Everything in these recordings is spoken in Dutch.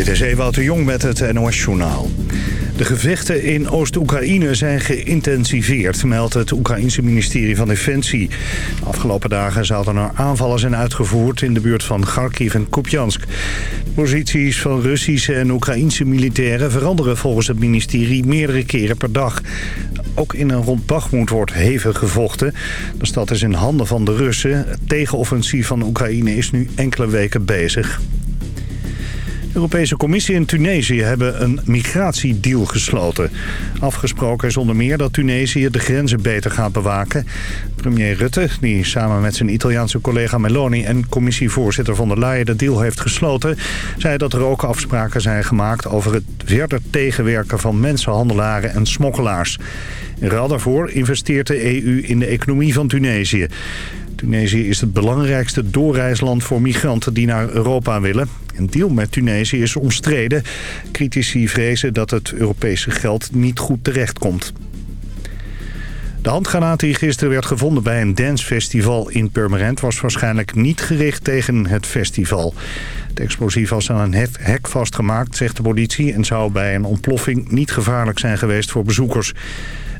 Dit is Ewout de Jong met het NOS-journaal. De gevechten in Oost-Oekraïne zijn geïntensiveerd, meldt het Oekraïense ministerie van Defensie. De afgelopen dagen zouden er aanvallen zijn uitgevoerd in de buurt van Kharkiv en Kupjansk. Posities van Russische en Oekraïense militairen veranderen volgens het ministerie meerdere keren per dag. Ook in en rond Bakhmut wordt hevig gevochten. De stad is in handen van de Russen. Het tegenoffensief van Oekraïne is nu enkele weken bezig. De Europese Commissie en Tunesië hebben een migratiedeal gesloten. Afgesproken is onder meer dat Tunesië de grenzen beter gaat bewaken. Premier Rutte, die samen met zijn Italiaanse collega Meloni... en commissievoorzitter van der Leyen de deal heeft gesloten... zei dat er ook afspraken zijn gemaakt over het verder tegenwerken van mensenhandelaren en smokkelaars. In ruil daarvoor investeert de EU in de economie van Tunesië. Tunesië is het belangrijkste doorreisland voor migranten die naar Europa willen. Een deal met Tunesië is omstreden. Critici vrezen dat het Europese geld niet goed terechtkomt. De handgranaat die gisteren werd gevonden bij een dancefestival in Purmerend... was waarschijnlijk niet gericht tegen het festival. Het explosief was aan een hek vastgemaakt, zegt de politie... en zou bij een ontploffing niet gevaarlijk zijn geweest voor bezoekers.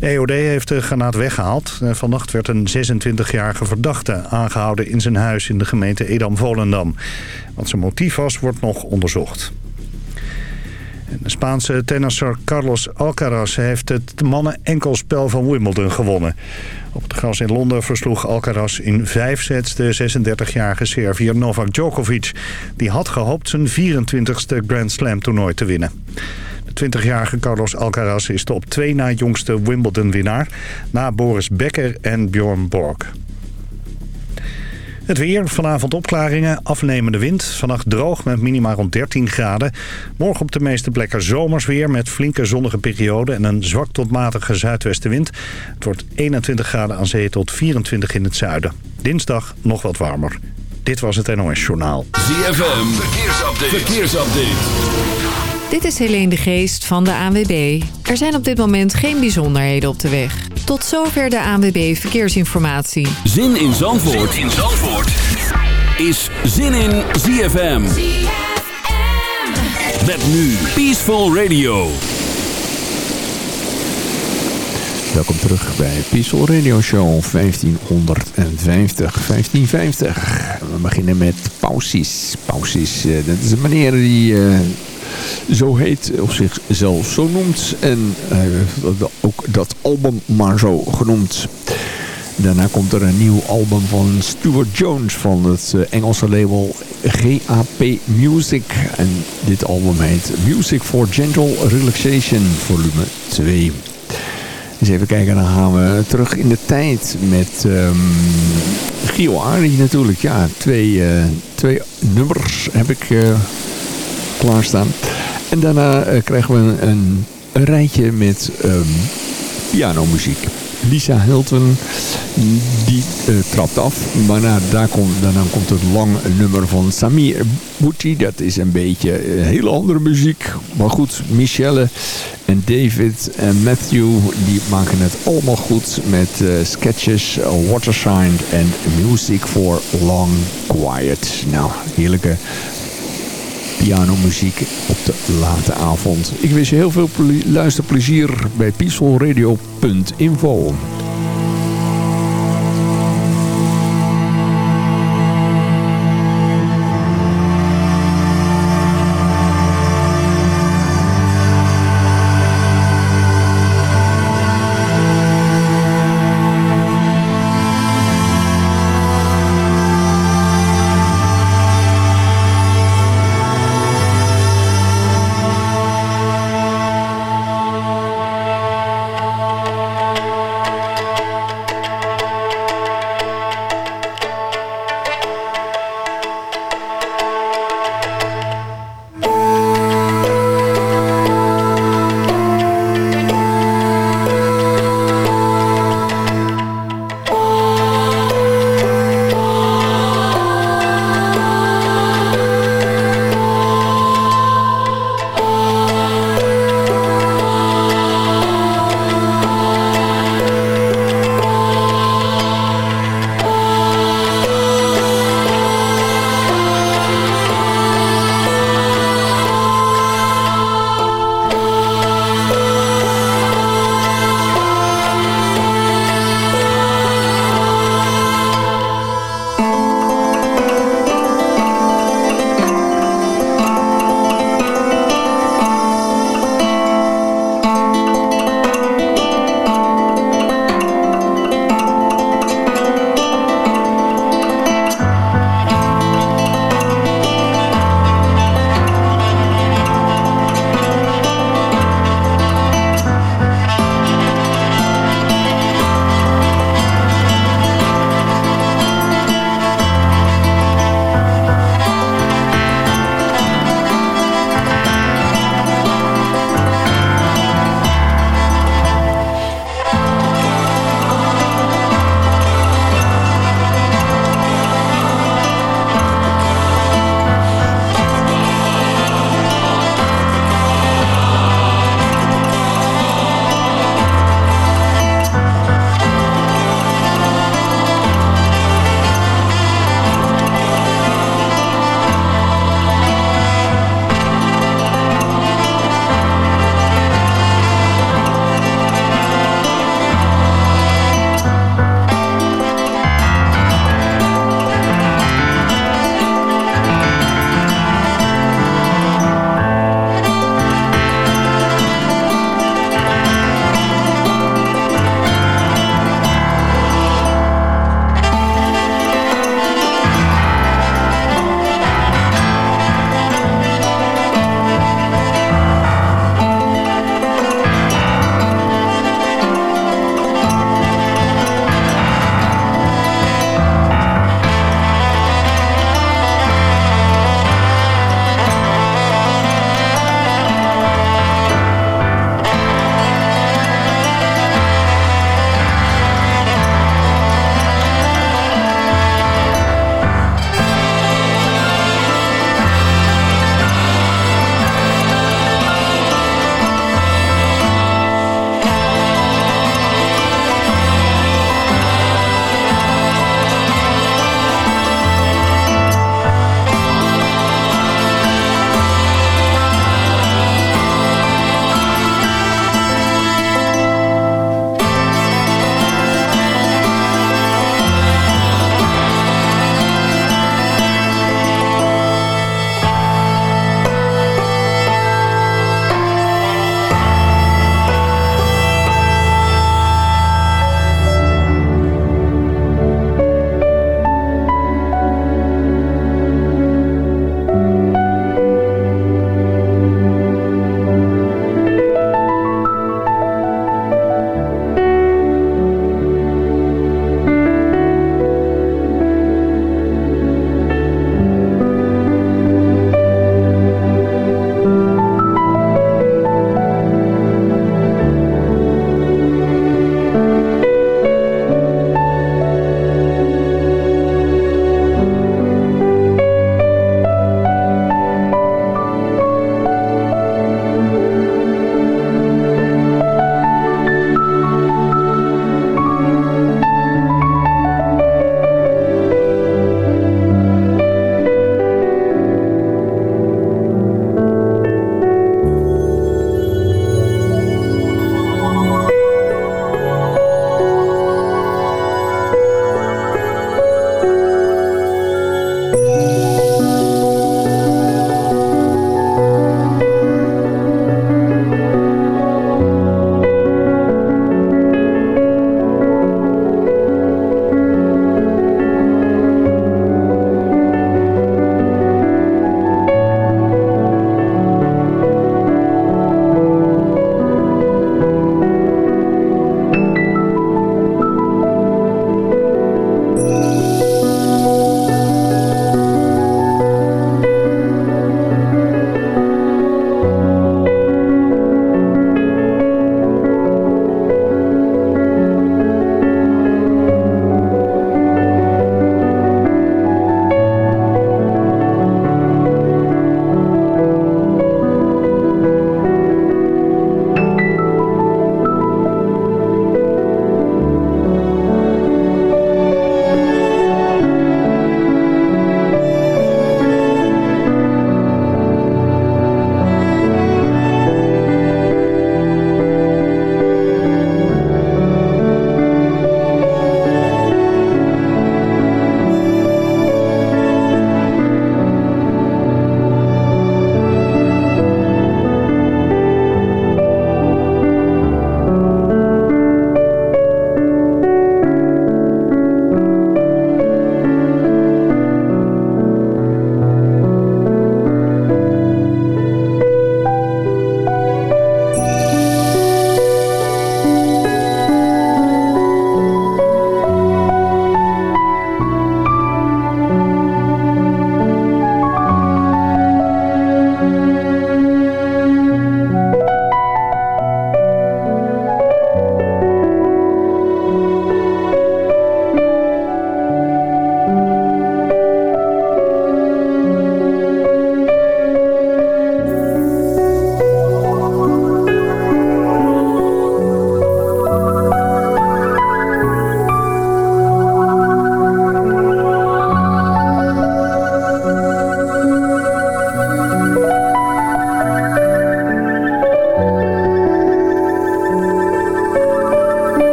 EOD heeft de granaat weggehaald. Vannacht werd een 26-jarige verdachte aangehouden in zijn huis in de gemeente Edam-Volendam. Wat zijn motief was, wordt nog onderzocht. De Spaanse tennisser Carlos Alcaraz heeft het mannen-enkelspel van Wimbledon gewonnen. Op het gras in Londen versloeg Alcaraz in vijf sets de 36-jarige Serviër Novak Djokovic. Die had gehoopt zijn 24ste Grand Slam toernooi te winnen. De 20-jarige Carlos Alcaraz is de op twee na jongste Wimbledon-winnaar... na Boris Becker en Bjorn Borg. Het weer, vanavond opklaringen, afnemende wind. Vannacht droog met minima rond 13 graden. Morgen op de meeste plekken zomers weer met flinke zonnige perioden... en een zwak tot matige zuidwestenwind. Het wordt 21 graden aan zee tot 24 in het zuiden. Dinsdag nog wat warmer. Dit was het NOS Journaal. ZFM, verkeersupdate. verkeersupdate. Dit is Helene de Geest van de ANWB. Er zijn op dit moment geen bijzonderheden op de weg. Tot zover de ANWB Verkeersinformatie. Zin in Zandvoort, zin in Zandvoort. is Zin in ZFM. ZFM. Met nu Peaceful Radio. Welkom terug bij Peaceful Radio Show 1550. 1550. We beginnen met Pausies. Pausies, eh, dat is een meneer die... Uh, zo heet, of zichzelf zo noemt. En uh, ook dat album maar zo genoemd. Daarna komt er een nieuw album van Stuart Jones van het eh, Engelse label GAP Music. En dit album heet Music for Gentle Relaxation volume 2. Eens even kijken, dan gaan we terug in de tijd met um, Gio natuurlijk. Ja, twee, uh, twee nummers heb ik uh, klaarstaan. En daarna uh, krijgen we een, een, rijtje met um, pianomuziek. Lisa Hilton, die uh, trapt af. Maar na, daar komt, daarna komt het lang nummer van Samir Bouti. Dat is een beetje een hele andere muziek. Maar goed, Michelle en David en Matthew, die maken het allemaal goed met uh, sketches, Watersign en Music for Long Quiet. Nou, heerlijke pianomuziek op de late avond. Ik wens je heel veel luisterplezier bij peacefulradio.info.